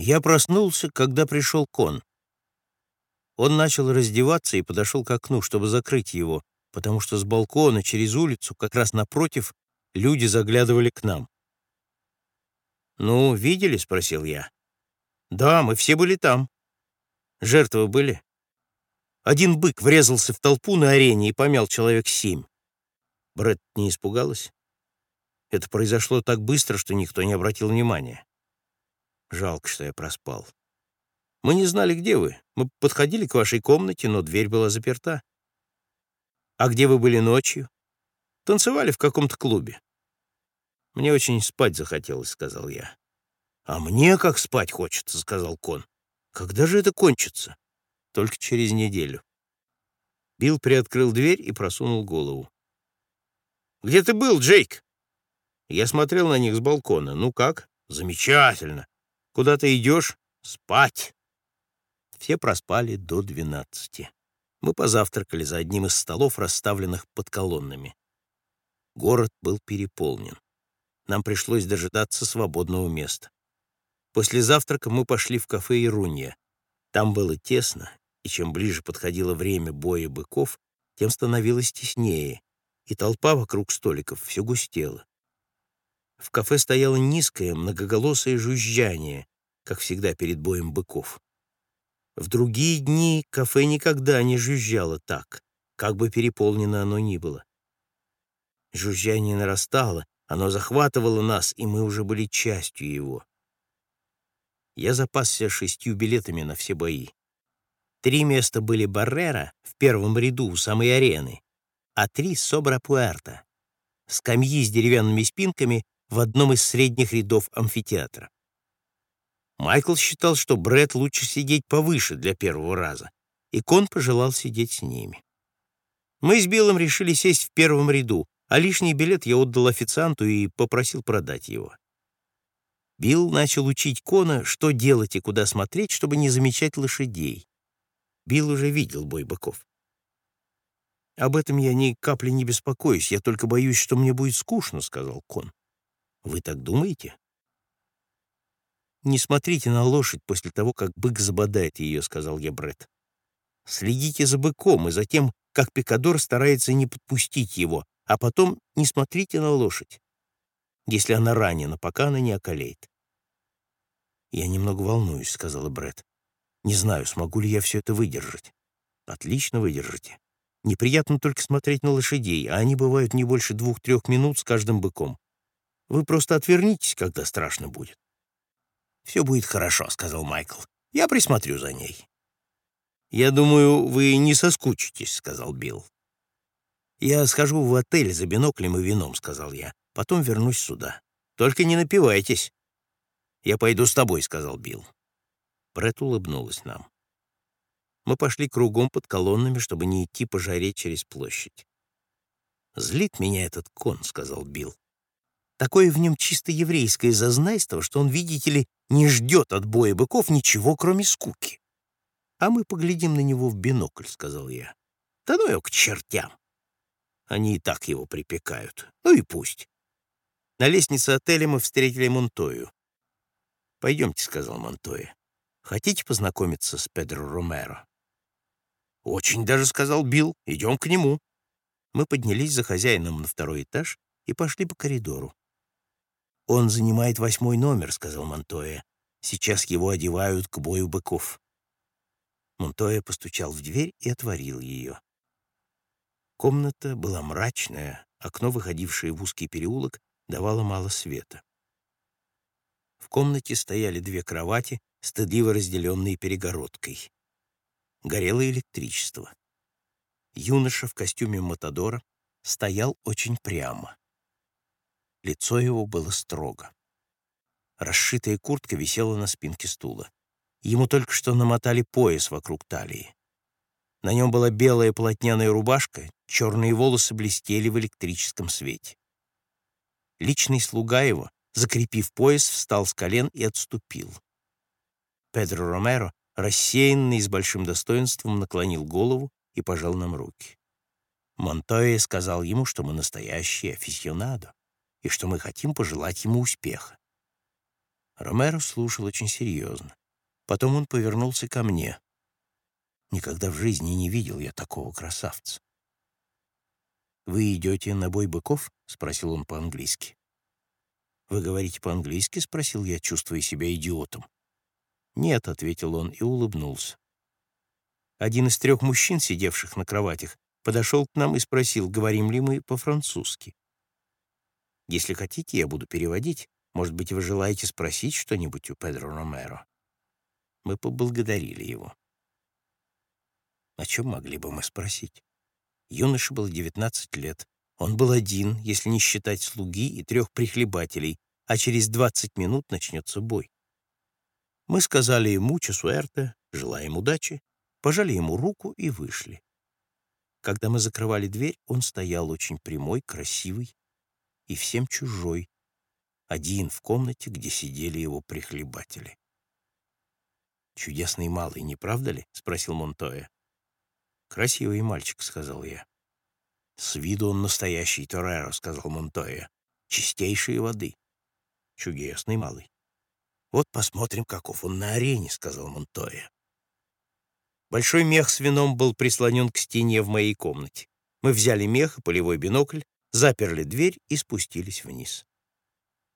Я проснулся, когда пришел кон. Он начал раздеваться и подошел к окну, чтобы закрыть его, потому что с балкона через улицу, как раз напротив, люди заглядывали к нам. «Ну, видели?» — спросил я. «Да, мы все были там. Жертвы были?» Один бык врезался в толпу на арене и помял человек семь. Брэд не испугалась? Это произошло так быстро, что никто не обратил внимания. Жалко, что я проспал. Мы не знали, где вы. Мы подходили к вашей комнате, но дверь была заперта. А где вы были ночью? Танцевали в каком-то клубе. Мне очень спать захотелось, сказал я. А мне как спать хочется, сказал Кон. Когда же это кончится? Только через неделю. Билл приоткрыл дверь и просунул голову. «Где ты был, Джейк?» Я смотрел на них с балкона. «Ну как?» «Замечательно. Куда ты идешь?» «Спать». Все проспали до двенадцати. Мы позавтракали за одним из столов, расставленных под колоннами. Город был переполнен. Нам пришлось дожидаться свободного места. После завтрака мы пошли в кафе «Ирунья». Там было тесно, и чем ближе подходило время боя быков, тем становилось теснее, и толпа вокруг столиков все густела. В кафе стояло низкое, многоголосое жужжание, как всегда перед боем быков. В другие дни кафе никогда не жужжало так, как бы переполнено оно ни было. Жужжание нарастало, оно захватывало нас, и мы уже были частью его. Я запасся шестью билетами на все бои. Три места были Баррера в первом ряду у самой арены, а три — Собра-Пуэрто, скамьи с деревянными спинками в одном из средних рядов амфитеатра. Майкл считал, что Бред лучше сидеть повыше для первого раза, и Кон пожелал сидеть с ними. Мы с Биллом решили сесть в первом ряду, а лишний билет я отдал официанту и попросил продать его. Билл начал учить Кона, что делать и куда смотреть, чтобы не замечать лошадей. Билл уже видел бой быков. «Об этом я ни капли не беспокоюсь, я только боюсь, что мне будет скучно», — сказал Кон. «Вы так думаете?» «Не смотрите на лошадь после того, как бык забодает ее», — сказал я Бред. «Следите за быком и за тем, как пикадор старается не подпустить его, а потом не смотрите на лошадь, если она ранена, пока она не околеет». «Я немного волнуюсь», — сказала Бред. «Не знаю, смогу ли я все это выдержать». «Отлично выдержите. Неприятно только смотреть на лошадей, а они бывают не больше двух-трех минут с каждым быком. Вы просто отвернитесь, когда страшно будет. «Все будет хорошо», — сказал Майкл. «Я присмотрю за ней». «Я думаю, вы не соскучитесь», — сказал Билл. «Я схожу в отель за биноклем и вином», — сказал я. «Потом вернусь сюда. Только не напивайтесь». «Я пойду с тобой», — сказал Билл. Брэд улыбнулась нам. Мы пошли кругом под колоннами, чтобы не идти по жаре через площадь. «Злит меня этот кон», — сказал Билл. Такое в нем чисто еврейское зазнайство, что он, видите ли, не ждет от боя быков ничего, кроме скуки. «А мы поглядим на него в бинокль», — сказал я. «Да ну его к чертям!» Они и так его припекают. Ну и пусть. На лестнице отеля мы встретили Монтою. «Пойдемте», — сказал Монтоя. «Хотите познакомиться с Педро Ромеро?» «Очень даже», — сказал Билл. «Идем к нему». Мы поднялись за хозяином на второй этаж и пошли по коридору. «Он занимает восьмой номер», — сказал Монтоя. «Сейчас его одевают к бою быков». Монтоя постучал в дверь и отворил ее. Комната была мрачная, окно, выходившее в узкий переулок, давало мало света. В комнате стояли две кровати, стыдливо разделенные перегородкой. Горело электричество. Юноша в костюме Матадора стоял очень прямо. Лицо его было строго. Расшитая куртка висела на спинке стула. Ему только что намотали пояс вокруг талии. На нем была белая полотняная рубашка, черные волосы блестели в электрическом свете. Личный слуга его, закрепив пояс, встал с колен и отступил. Педро Ромеро, рассеянный и с большим достоинством, наклонил голову и пожал нам руки. Монтоя сказал ему, что мы настоящие афисионадо и что мы хотим пожелать ему успеха. Ромеро слушал очень серьезно. Потом он повернулся ко мне. Никогда в жизни не видел я такого красавца. «Вы идете на бой быков?» — спросил он по-английски. «Вы говорите по-английски?» — спросил я, чувствуя себя идиотом. «Нет», — ответил он и улыбнулся. Один из трех мужчин, сидевших на кроватях, подошел к нам и спросил, говорим ли мы по-французски. «Если хотите, я буду переводить. Может быть, вы желаете спросить что-нибудь у Педро Ромеро?» Мы поблагодарили его. О чем могли бы мы спросить? Юноше было 19 лет. Он был один, если не считать слуги и трех прихлебателей, а через 20 минут начнется бой. Мы сказали ему «Чесуэрте», желаем удачи, пожали ему руку и вышли. Когда мы закрывали дверь, он стоял очень прямой, красивый и всем чужой, один в комнате, где сидели его прихлебатели. «Чудесный малый, не правда ли?» — спросил Монтоя. «Красивый мальчик», — сказал я. «С виду он настоящий Тореро», — сказал Монтоя. «Чистейшей воды». «Чудесный малый». «Вот посмотрим, каков он на арене», — сказал Монтоя. Большой мех с вином был прислонен к стене в моей комнате. Мы взяли мех и полевой бинокль, заперли дверь и спустились вниз.